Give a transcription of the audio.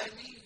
العالمين